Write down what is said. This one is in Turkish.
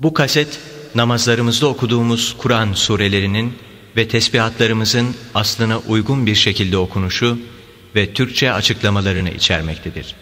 Bu kaset namazlarımızda okuduğumuz Kur'an surelerinin ve tesbihatlarımızın aslına uygun bir şekilde okunuşu ve Türkçe açıklamalarını içermektedir.